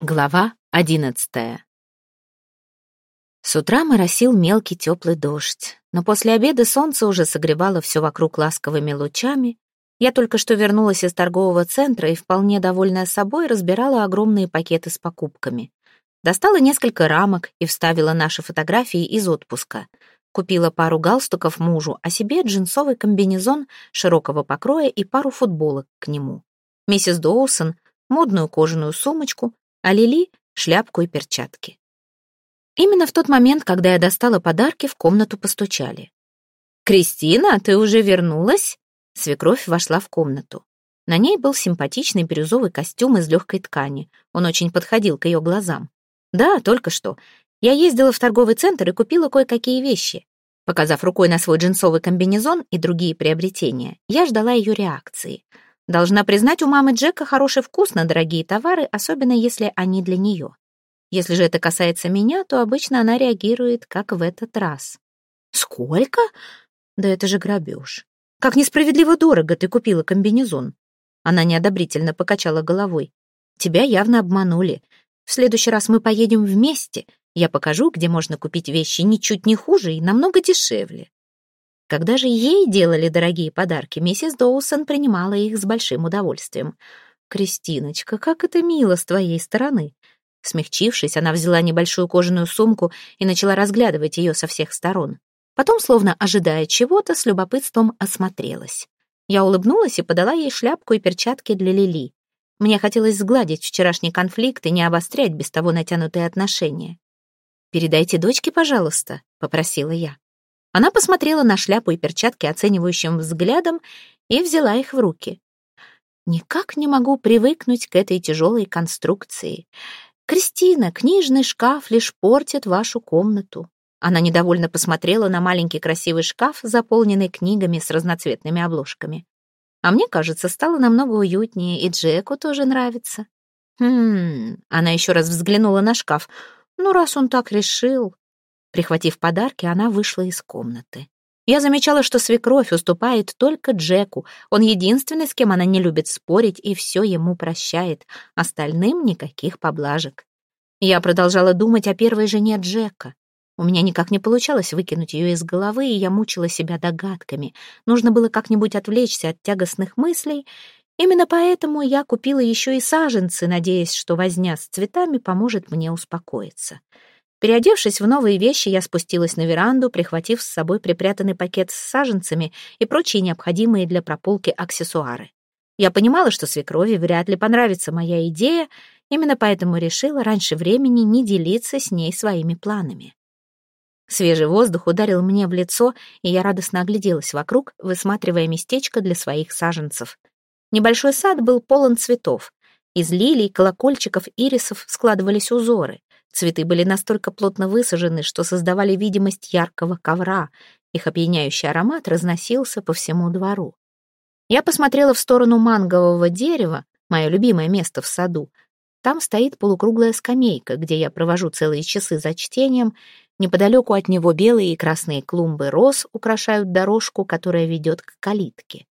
Глава одиннадцатая. С утра моросил мелкий теплый дождь, но после обеда солнце уже согревало все вокруг ласковыми лучами. Я только что вернулась из торгового центра и, вполне довольная собой, разбирала огромные пакеты с покупками. Достала несколько рамок и вставила наши фотографии из отпуска. Купила пару галстуков мужу, а себе джинсовый комбинезон широкого покроя и пару футболок к нему. Миссис Доусон — модную кожаную сумочку, а Лили — шляпку и перчатки. Именно в тот момент, когда я достала подарки, в комнату постучали. «Кристина, ты уже вернулась?» Свекровь вошла в комнату. На ней был симпатичный бирюзовый костюм из легкой ткани. Он очень подходил к ее глазам. «Да, только что. Я ездила в торговый центр и купила кое-какие вещи. Показав рукой на свой джинсовый комбинезон и другие приобретения, я ждала ее реакции — Должна признать, у мамы Джека хороший вкус на дорогие товары, особенно если они для нее. Если же это касается меня, то обычно она реагирует, как в этот раз. «Сколько? Да это же грабеж. Как несправедливо дорого ты купила комбинезон». Она неодобрительно покачала головой. «Тебя явно обманули. В следующий раз мы поедем вместе. Я покажу, где можно купить вещи ничуть не хуже и намного дешевле». Когда же ей делали дорогие подарки, миссис Доусон принимала их с большим удовольствием. «Кристиночка, как это мило с твоей стороны!» Смягчившись, она взяла небольшую кожаную сумку и начала разглядывать ее со всех сторон. Потом, словно ожидая чего-то, с любопытством осмотрелась. Я улыбнулась и подала ей шляпку и перчатки для Лили. Мне хотелось сгладить вчерашний конфликт и не обострять без того натянутые отношения. «Передайте дочке, пожалуйста», — попросила я. Она посмотрела на шляпу и перчатки оценивающим взглядом и взяла их в руки. Никак не могу привыкнуть к этой тяжелой конструкции. Кристина, книжный шкаф лишь портит вашу комнату. Она недовольно посмотрела на маленький красивый шкаф, заполненный книгами с разноцветными обложками. А мне кажется, стало намного уютнее, и Джеку тоже нравится. Хм, она еще раз взглянула на шкаф. Ну, раз он так решил. Прихватив подарки, она вышла из комнаты. Я замечала, что свекровь уступает только Джеку. Он единственный, с кем она не любит спорить, и все ему прощает. Остальным никаких поблажек. Я продолжала думать о первой жене Джека. У меня никак не получалось выкинуть ее из головы, и я мучила себя догадками. Нужно было как-нибудь отвлечься от тягостных мыслей. Именно поэтому я купила еще и саженцы, надеясь, что возня с цветами поможет мне успокоиться. Переодевшись в новые вещи, я спустилась на веранду, прихватив с собой припрятанный пакет с саженцами и прочие необходимые для прополки аксессуары. Я понимала, что свекрови вряд ли понравится моя идея, именно поэтому решила раньше времени не делиться с ней своими планами. Свежий воздух ударил мне в лицо, и я радостно огляделась вокруг, высматривая местечко для своих саженцев. Небольшой сад был полон цветов. Из лилий, колокольчиков, ирисов складывались узоры. Цветы были настолько плотно высажены, что создавали видимость яркого ковра. Их опьяняющий аромат разносился по всему двору. Я посмотрела в сторону мангового дерева, мое любимое место в саду. Там стоит полукруглая скамейка, где я провожу целые часы за чтением. Неподалеку от него белые и красные клумбы роз украшают дорожку, которая ведет к калитке.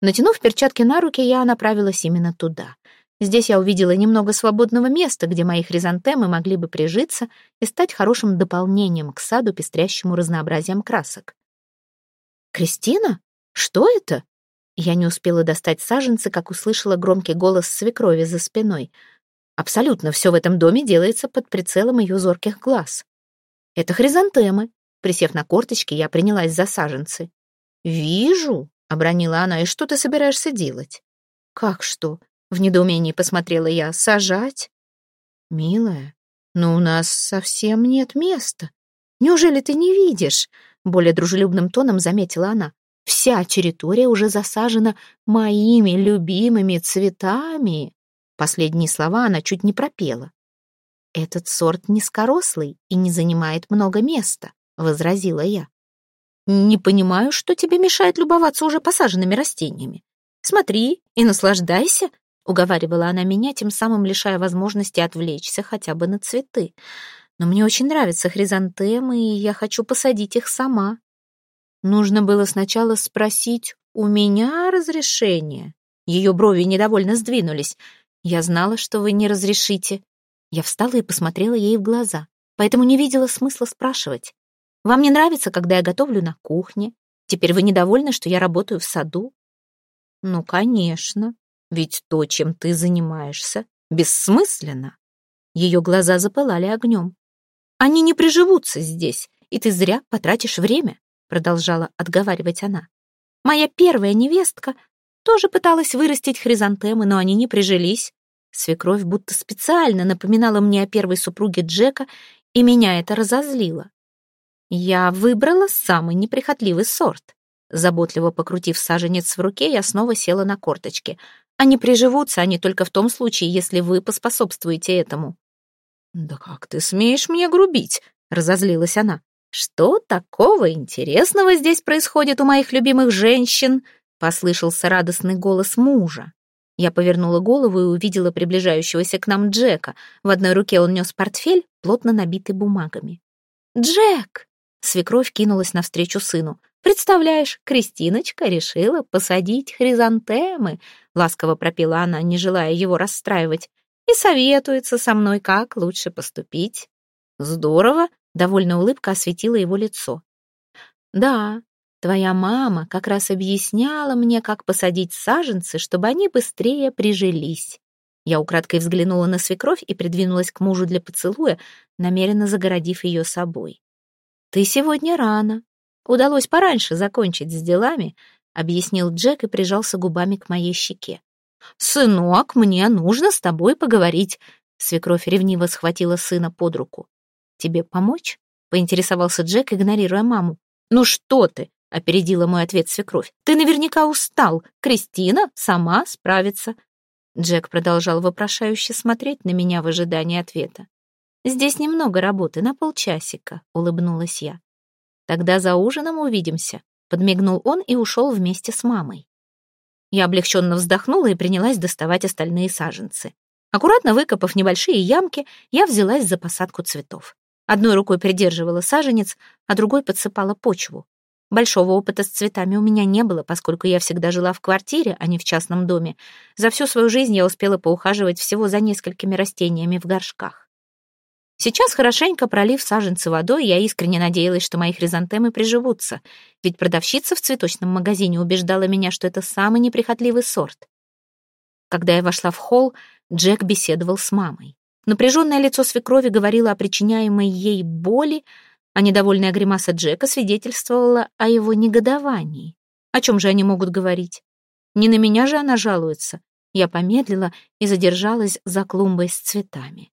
Натянув перчатки на руки, я направилась именно туда — Здесь я увидела немного свободного места, где мои хризантемы могли бы прижиться и стать хорошим дополнением к саду, пестрящему разнообразием красок. «Кристина? Что это?» Я не успела достать саженцы, как услышала громкий голос свекрови за спиной. Абсолютно все в этом доме делается под прицелом ее зорких глаз. «Это хризантемы». Присев на корточки, я принялась за саженцы. «Вижу», — обронила она, — «и что ты собираешься делать?» «Как что? В недоумении посмотрела я. «Сажать?» «Милая, но у нас совсем нет места. Неужели ты не видишь?» Более дружелюбным тоном заметила она. «Вся территория уже засажена моими любимыми цветами». Последние слова она чуть не пропела. «Этот сорт низкорослый и не занимает много места», — возразила я. «Не понимаю, что тебе мешает любоваться уже посаженными растениями. Смотри и наслаждайся», — уговаривала она меня, тем самым лишая возможности отвлечься хотя бы на цветы. «Но мне очень нравятся хризантемы, и я хочу посадить их сама». Нужно было сначала спросить у меня разрешение. Ее брови недовольно сдвинулись. «Я знала, что вы не разрешите». Я встала и посмотрела ей в глаза, поэтому не видела смысла спрашивать. «Вам не нравится, когда я готовлю на кухне? Теперь вы недовольны, что я работаю в саду?» «Ну, конечно, ведь то, чем ты занимаешься, бессмысленно». Ее глаза запылали огнем. «Они не приживутся здесь, и ты зря потратишь время», продолжала отговаривать она. «Моя первая невестка тоже пыталась вырастить хризантемы, но они не прижились. Свекровь будто специально напоминала мне о первой супруге Джека, и меня это разозлило. Я выбрала самый неприхотливый сорт. Заботливо покрутив саженец в руке, я снова села на корточки. Они приживутся, они только в том случае, если вы поспособствуете этому. «Да как ты смеешь мне грубить?» — разозлилась она. «Что такого интересного здесь происходит у моих любимых женщин?» — послышался радостный голос мужа. Я повернула голову и увидела приближающегося к нам Джека. В одной руке он нес портфель, плотно набитый бумагами. «Джек!» — свекровь кинулась навстречу сыну. «Представляешь, Кристиночка решила посадить хризантемы», — ласково пропела она, не желая его расстраивать, «и советуется со мной, как лучше поступить». «Здорово!» — довольно улыбка осветила его лицо. «Да, Твоя мама как раз объясняла мне, как посадить саженцы, чтобы они быстрее прижились. Я украдкой взглянула на свекровь и придвинулась к мужу для поцелуя, намеренно загородив ее собой. «Ты сегодня рано. Удалось пораньше закончить с делами», — объяснил Джек и прижался губами к моей щеке. «Сынок, мне нужно с тобой поговорить», — свекровь ревниво схватила сына под руку. «Тебе помочь?» — поинтересовался Джек, игнорируя маму. «Ну что ты? опередила мой ответ свекровь. «Ты наверняка устал. Кристина сама справится». Джек продолжал вопрошающе смотреть на меня в ожидании ответа. «Здесь немного работы, на полчасика», — улыбнулась я. «Тогда за ужином увидимся», — подмигнул он и ушел вместе с мамой. Я облегченно вздохнула и принялась доставать остальные саженцы. Аккуратно выкопав небольшие ямки, я взялась за посадку цветов. Одной рукой придерживала саженец, а другой подсыпала почву. Большого опыта с цветами у меня не было, поскольку я всегда жила в квартире, а не в частном доме. За всю свою жизнь я успела поухаживать всего за несколькими растениями в горшках. Сейчас, хорошенько пролив саженцы водой, я искренне надеялась, что мои хризантемы приживутся, ведь продавщица в цветочном магазине убеждала меня, что это самый неприхотливый сорт. Когда я вошла в холл, Джек беседовал с мамой. Напряженное лицо свекрови говорило о причиняемой ей боли, а недовольная гримаса Джека свидетельствовала о его негодовании. О чем же они могут говорить? Не на меня же она жалуется. Я помедлила и задержалась за клумбой с цветами.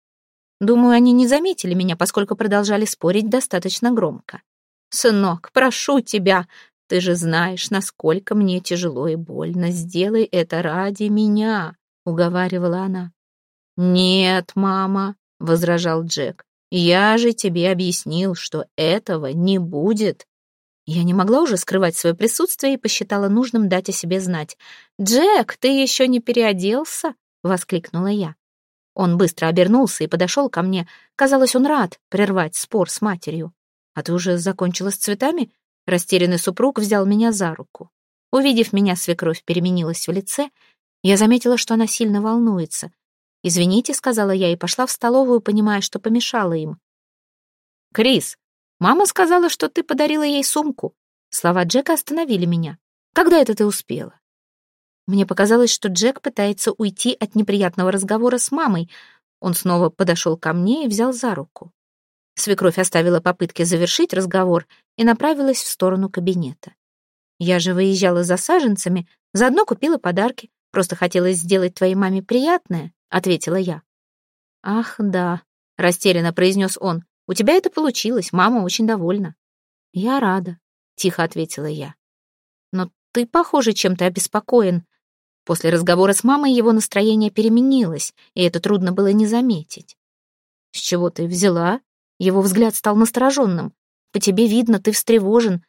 Думаю, они не заметили меня, поскольку продолжали спорить достаточно громко. «Сынок, прошу тебя, ты же знаешь, насколько мне тяжело и больно. Сделай это ради меня», — уговаривала она. «Нет, мама», — возражал Джек. Я же тебе объяснил, что этого не будет. Я не могла уже скрывать свое присутствие и посчитала нужным дать о себе знать. «Джек, ты еще не переоделся?» — воскликнула я. Он быстро обернулся и подошел ко мне. Казалось, он рад прервать спор с матерью. «А ты уже закончила с цветами?» Растерянный супруг взял меня за руку. Увидев меня, свекровь переменилась в лице. Я заметила, что она сильно волнуется. «Извините», — сказала я и пошла в столовую, понимая, что помешала им. «Крис, мама сказала, что ты подарила ей сумку». Слова Джека остановили меня. «Когда это ты успела?» Мне показалось, что Джек пытается уйти от неприятного разговора с мамой. Он снова подошел ко мне и взял за руку. Свекровь оставила попытки завершить разговор и направилась в сторону кабинета. Я же выезжала за саженцами, заодно купила подарки, просто хотелось сделать твоей маме приятное. — ответила я. «Ах, да», — растерянно произнес он. «У тебя это получилось, мама очень довольна». «Я рада», — тихо ответила я. «Но ты, похоже, чем-то обеспокоен». После разговора с мамой его настроение переменилось, и это трудно было не заметить. «С чего ты взяла?» Его взгляд стал настороженным. «По тебе видно, ты встревожен.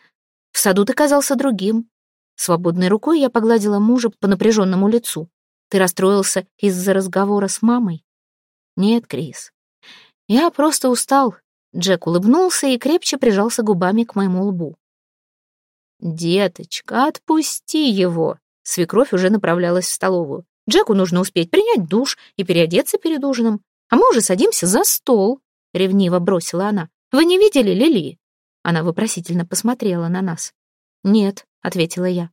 В саду ты казался другим». Свободной рукой я погладила мужа по напряженному лицу. Ты расстроился из-за разговора с мамой? Нет, Крис. Я просто устал. Джек улыбнулся и крепче прижался губами к моему лбу. «Деточка, отпусти его!» Свекровь уже направлялась в столовую. Джеку нужно успеть принять душ и переодеться перед ужином. А мы уже садимся за стол», — ревниво бросила она. «Вы не видели Лили?» Она вопросительно посмотрела на нас. «Нет», — ответила я.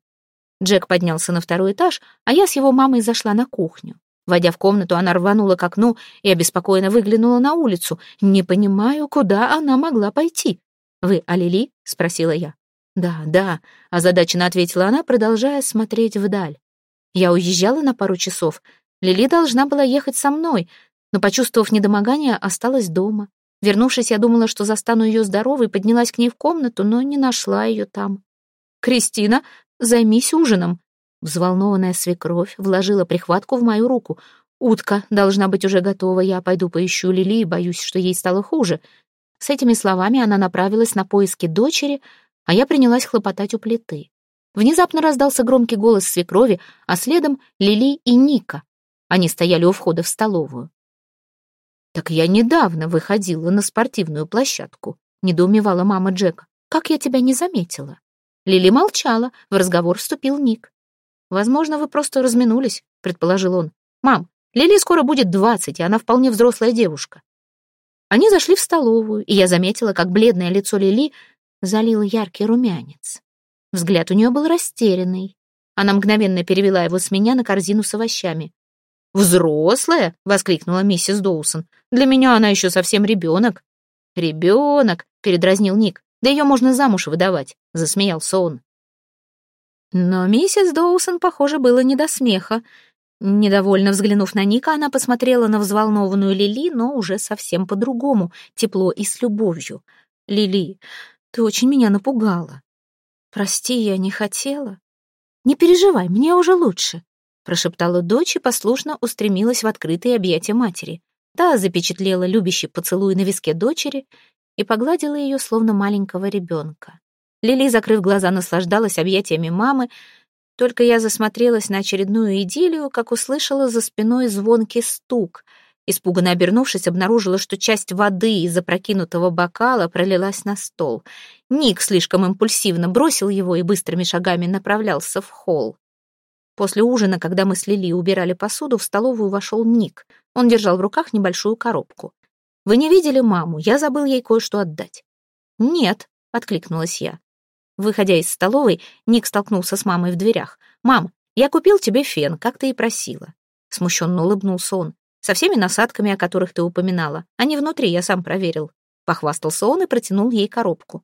Джек поднялся на второй этаж, а я с его мамой зашла на кухню. Войдя в комнату, она рванула к окну и обеспокоенно выглянула на улицу. Не понимаю, куда она могла пойти. «Вы о Лили?» — спросила я. «Да, да», — озадаченно ответила она, продолжая смотреть вдаль. Я уезжала на пару часов. Лили должна была ехать со мной, но, почувствовав недомогание, осталась дома. Вернувшись, я думала, что застану ее здоровой, поднялась к ней в комнату, но не нашла ее там. «Кристина, займись ужином», Взволнованная свекровь вложила прихватку в мою руку. «Утка должна быть уже готова, я пойду поищу Лили и боюсь, что ей стало хуже». С этими словами она направилась на поиски дочери, а я принялась хлопотать у плиты. Внезапно раздался громкий голос свекрови, а следом Лили и Ника. Они стояли у входа в столовую. «Так я недавно выходила на спортивную площадку», — недоумевала мама Джека. «Как я тебя не заметила?» Лили молчала, в разговор вступил Ник. «Возможно, вы просто разминулись», — предположил он. «Мам, Лили скоро будет двадцать, и она вполне взрослая девушка». Они зашли в столовую, и я заметила, как бледное лицо Лили залил яркий румянец. Взгляд у нее был растерянный. Она мгновенно перевела его с меня на корзину с овощами. «Взрослая?» — воскликнула миссис Доусон. «Для меня она еще совсем ребенок». «Ребенок?» — передразнил Ник. «Да ее можно замуж выдавать», — засмеялся он. Но миссис Доусон, похоже, было не до смеха. Недовольно взглянув на Ника, она посмотрела на взволнованную Лили, но уже совсем по-другому, тепло и с любовью. «Лили, ты очень меня напугала». «Прости, я не хотела». «Не переживай, мне уже лучше», — прошептала дочь и послушно устремилась в открытые объятия матери. Та запечатлела любящий поцелуй на виске дочери и погладила ее, словно маленького ребенка. Лили, закрыв глаза, наслаждалась объятиями мамы. Только я засмотрелась на очередную идиллию, как услышала за спиной звонкий стук. Испуганно обернувшись, обнаружила, что часть воды из опрокинутого бокала пролилась на стол. Ник слишком импульсивно бросил его и быстрыми шагами направлялся в холл. После ужина, когда мы с Лили убирали посуду, в столовую вошел Ник. Он держал в руках небольшую коробку. «Вы не видели маму? Я забыл ей кое-что отдать». «Нет», — откликнулась я. Выходя из столовой, Ник столкнулся с мамой в дверях. «Мам, я купил тебе фен, как ты и просила». Смущенно улыбнулся он. «Со всеми насадками, о которых ты упоминала. Они внутри, я сам проверил». Похвастался он и протянул ей коробку.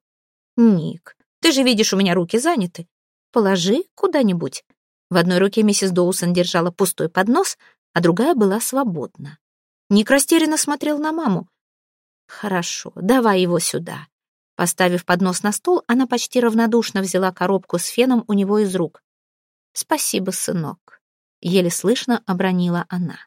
«Ник, ты же видишь, у меня руки заняты. Положи куда-нибудь». В одной руке миссис Доусон держала пустой поднос, а другая была свободна. Ник растерянно смотрел на маму. «Хорошо, давай его сюда», Поставив поднос на стол, она почти равнодушно взяла коробку с феном у него из рук. «Спасибо, сынок», — еле слышно обронила она.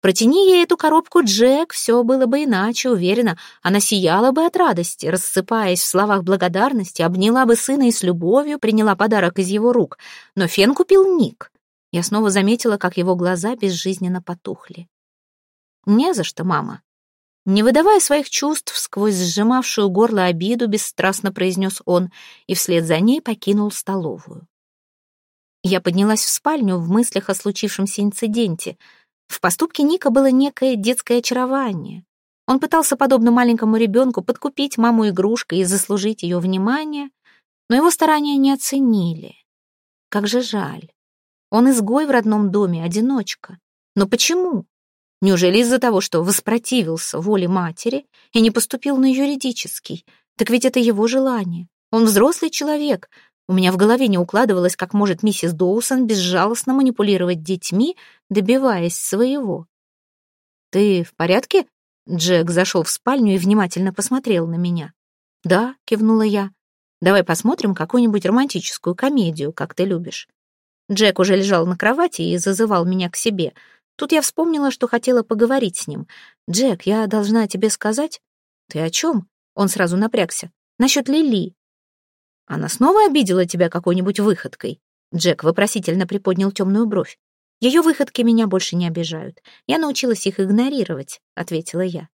Протяни ей эту коробку, Джек, все было бы иначе, уверена. Она сияла бы от радости, рассыпаясь в словах благодарности, обняла бы сына и с любовью приняла подарок из его рук. Но фен купил Ник. Я снова заметила, как его глаза безжизненно потухли. «Не за что, мама», не выдавая своих чувств сквозь сжимавшую горло обиду, бесстрастно произнес он и вслед за ней покинул столовую. Я поднялась в спальню в мыслях о случившемся инциденте. В поступке Ника было некое детское очарование. Он пытался, подобно маленькому ребенку, подкупить маму игрушкой и заслужить ее внимание, но его старания не оценили. Как же жаль. Он изгой в родном доме, одиночка. Но почему? Неужели из-за того, что воспротивился воле матери и не поступил на юридический? Так ведь это его желание. Он взрослый человек. У меня в голове не укладывалось, как может миссис Доусон безжалостно манипулировать детьми, добиваясь своего. «Ты в порядке?» Джек зашел в спальню и внимательно посмотрел на меня. «Да», — кивнула я. «Давай посмотрим какую-нибудь романтическую комедию, как ты любишь». Джек уже лежал на кровати и зазывал меня к себе — Тут я вспомнила, что хотела поговорить с ним. «Джек, я должна тебе сказать...» «Ты о чем?» Он сразу напрягся. «Насчет Лили». «Она снова обидела тебя какой-нибудь выходкой?» Джек вопросительно приподнял темную бровь. «Ее выходки меня больше не обижают. Я научилась их игнорировать», — ответила я.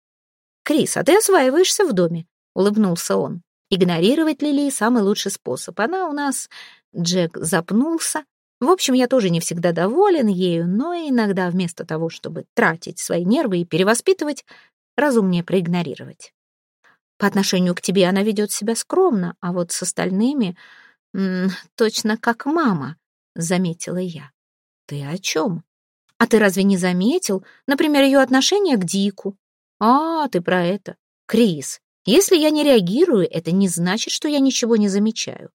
«Крис, а ты осваиваешься в доме?» — улыбнулся он. «Игнорировать Лили — самый лучший способ. Она у нас...» Джек запнулся, В общем, я тоже не всегда доволен ею, но иногда вместо того, чтобы тратить свои нервы и перевоспитывать, разумнее проигнорировать. По отношению к тебе она ведет себя скромно, а вот с остальными м -м, точно как мама, заметила я. Ты о чем? А ты разве не заметил, например, ее отношение к Дику? А, ты про это. Крис, если я не реагирую, это не значит, что я ничего не замечаю.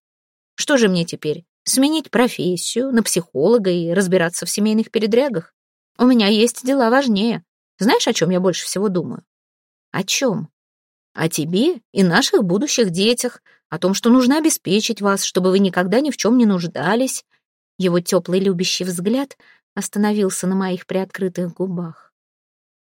Что же мне теперь? Сменить профессию на психолога и разбираться в семейных передрягах? У меня есть дела важнее. Знаешь, о чем я больше всего думаю? О чем? О тебе и наших будущих детях, о том, что нужно обеспечить вас, чтобы вы никогда ни в чем не нуждались. Его теплый любящий взгляд остановился на моих приоткрытых губах.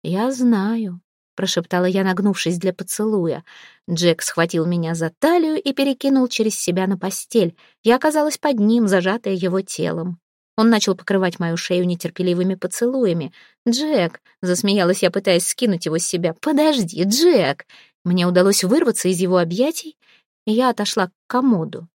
«Я знаю», — прошептала я, нагнувшись для поцелуя. Джек схватил меня за талию и перекинул через себя на постель. Я оказалась под ним, зажатая его телом. Он начал покрывать мою шею нетерпеливыми поцелуями. «Джек!» — засмеялась я, пытаясь скинуть его с себя. «Подожди, Джек!» Мне удалось вырваться из его объятий, и я отошла к комоду.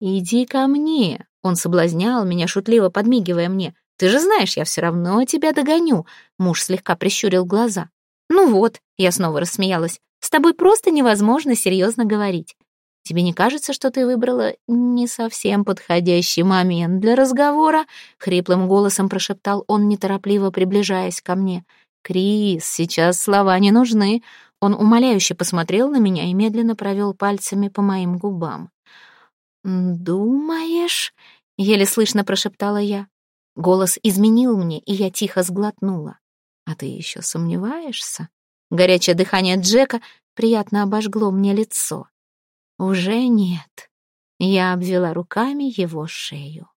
«Иди ко мне!» — он соблазнял меня, шутливо подмигивая мне. «Ты же знаешь, я все равно тебя догоню!» Муж слегка прищурил глаза. «Ну вот!» — я снова рассмеялась. «С тобой просто невозможно серьезно говорить. Тебе не кажется, что ты выбрала не совсем подходящий момент для разговора?» Хриплым голосом прошептал он, неторопливо приближаясь ко мне. «Крис, сейчас слова не нужны». Он умоляюще посмотрел на меня и медленно провел пальцами по моим губам. «Думаешь?» — еле слышно прошептала я. Голос изменил мне, и я тихо сглотнула. «А ты еще сомневаешься?» Горячее дыхание Джека приятно обожгло мне лицо. Уже нет. Я обвела руками его шею.